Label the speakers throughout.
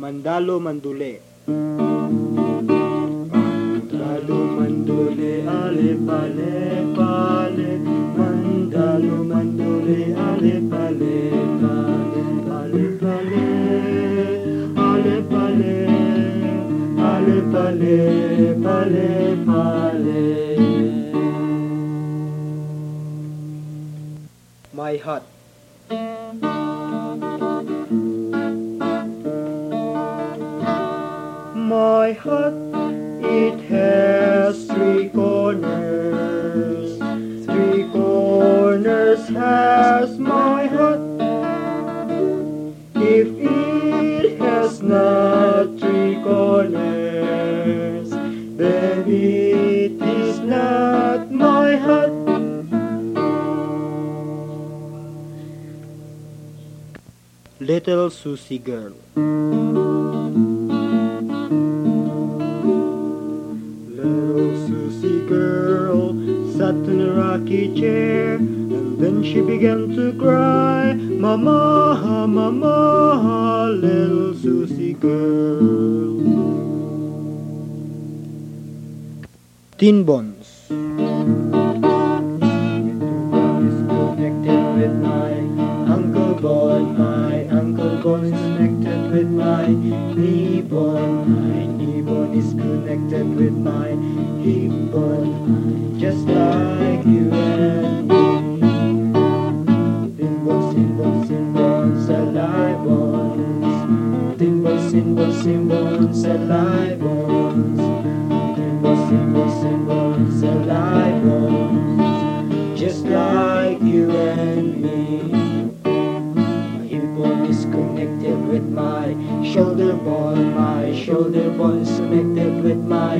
Speaker 1: Mandalo Mandule Mandalo Mandule ale pale pale Mandalo Mandule ale pale pale pale pale ale pale ale pale pale pale My heart My heart, it has three corners. Three corners has my heart. If it has not three corners, then it is not my heart. Little Susie Girl rocky chair, and then she began to cry, Mama, Mama, little Susie girl. Tin Bones shoulder bone. My shoulder bone is connected with my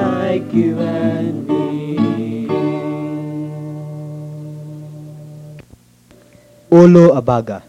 Speaker 1: like you and me. Olo Abaga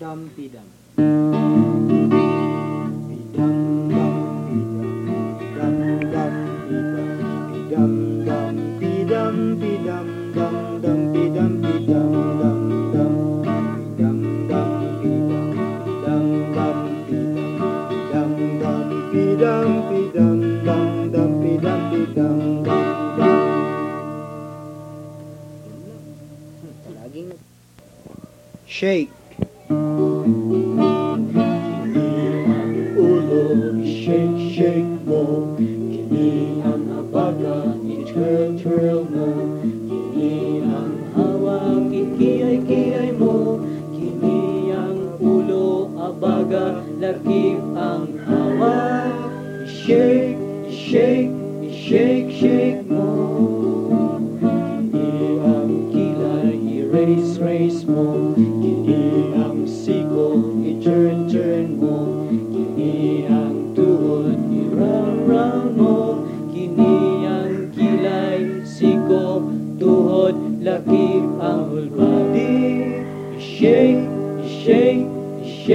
Speaker 1: dam pidam shake, shake mo. Kini ang abaga, i-twirl, twirl mo. Kini ang hawak, ikiyay-kiyay mo. Kini ang ulo, abaga, lakip ang hawak. Shake, shake, shake, shake mo. Kini ang kilay, i-race, race mo.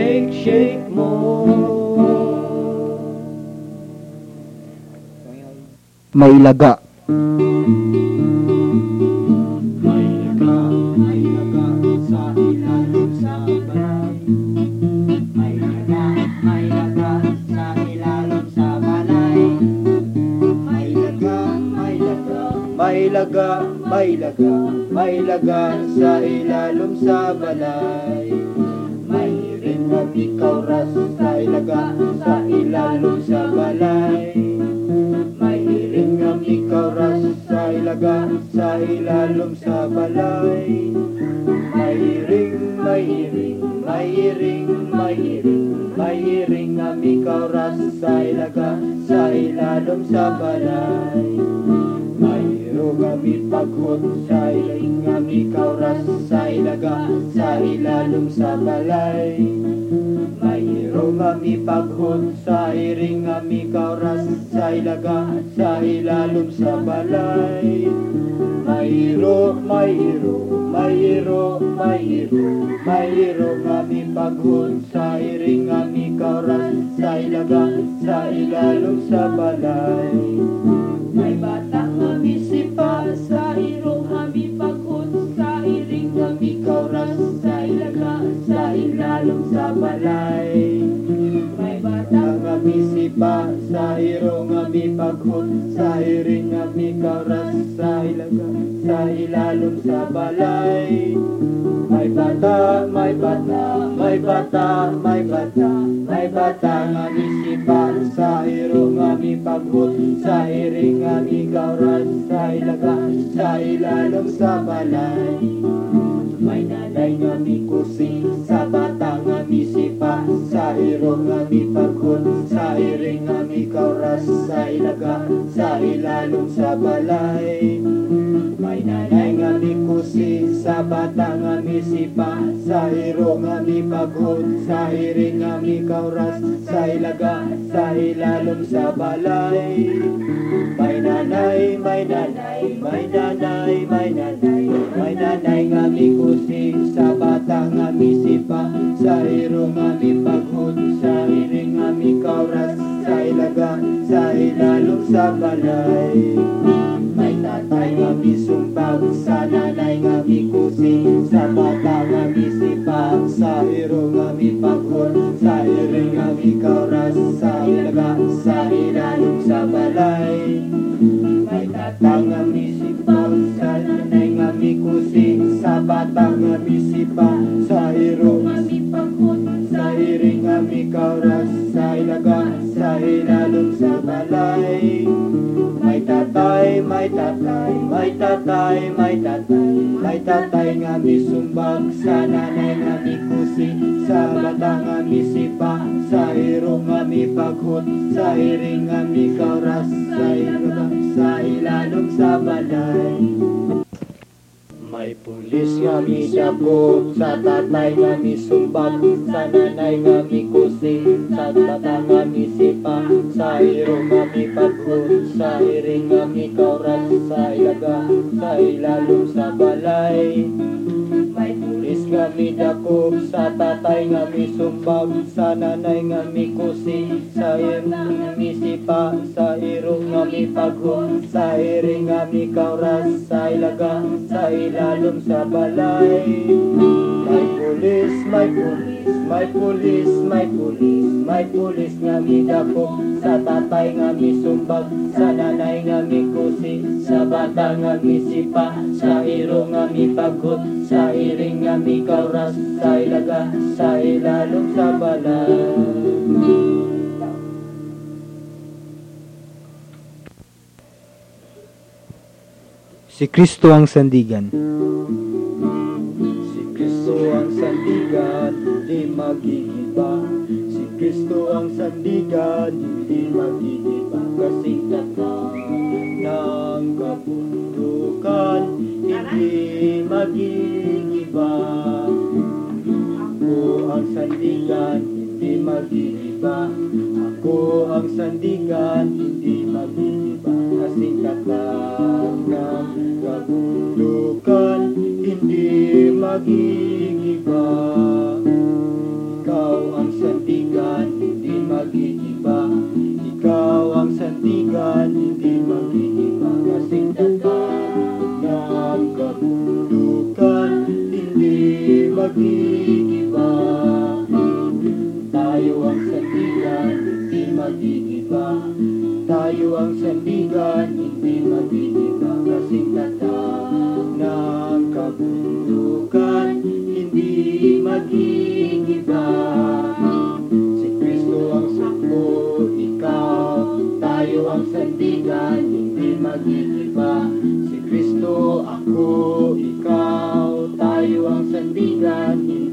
Speaker 1: shake, shake more. May
Speaker 2: laga.
Speaker 1: May laga, may laga sa ilalim sa balay. May laga, may laga sa ilalim sa balay. May laga, may laga, may laga, may laga, sa ilalim sa balay. Ang ikaw ras sa ilaga sa ilalim sa balay. May ring ang ikaw ras sa ilaga sa ilalim sa balay. May ring, may ring, may ring, may ring, may ring ang ikaw ras sa ilaga sa ilalim sa balay. Paghod sa ilang kami kauras sa ilaga sa ilalim sa balay. Mayroong kami paghod sa iring kami kauras sa ilaga sa ilalim sa balay. Mayro, mayro, mayro, mayro, mayro kami paghod sa iring kami kauras sa ilaga sa ilalim sa balay.
Speaker 3: May bata
Speaker 1: kauras sa ilaga sa ilalom sa balay. May bata, may bata, may bata, may bata, may bata nga misipa sa irong ami paghod sa iring ami kauras sa ilaga sa ilalom sa balay. May nanay nga mi kusing sa bata nga mi sipa Sa irong nga mi pagkon Sa iring nga mi kauras Sa ilaga sa ilalong sa balay May nanay nga mi kusing sa bata nga mi Sa irong nga mi Sa iring nga mi Sa ilaga sa ilalong sa balay. May nanay, may nanay, may nanay, may nanay May nanay nga mi kusing sa bata nga mi Sa iro nga mi Sa iring nga mi Sa ilaga, sa ilalong sa balay Patay mabisong pagsa nanay nga mikusi Sa bata nga misipa Sa iro nga mipakon Sa iri nga mikaras Sa ilaga sa may tatay, may tatay, may tatay May tatay nga misumbag sa nanay nga mikusi Sa bata nga misipa sa iro nga mipaghot Sa iring nga mikauras sa ilaga sa ilalong sa balay may pulis nga mi dabog sa tatay nga mi sumbag sa nanay nga mi kusing sa bata nga mi sipa sa iro nga mi sa iring nga mi kauras sa ilaga sa ilalong sa balay. May pulis nga mi dakop sa tatay nga mi sumbag sa nanay nga mi kusing sa iro nga mi sipa sa iro paghod sa iring nga mi kauras sa ilaga sa ilalom sa balay. May pulis may pulis may pulis may pulis may pulis nga mi sa tatay nga mi sumbag sa nanay nga mi kusi sa bata nga mi sa iro nga mi paghod sa iring nga mi kauras sa ilaga sa ilalom sa balay
Speaker 2: Si Kristo ang sandigan.
Speaker 1: Si Kristo ang sandigan, hindi magigiba. Si Kristo ang sandigan, hindi magigiba. Kasing tatang ng kabundukan, hindi magigiba. Ako ang sandigan, hindi magigiba. Ako ang sandigan, hindi magigiba. Ng kabundukan, hindi magigiba. Ikaw ang sandigan, hindi magigiba. Ikaw ang sandigan, hindi magigiba. Tayo ang sandigan, hindi magigiba. Si Kristo, ako, ikaw, tayo ang sandigan, hindi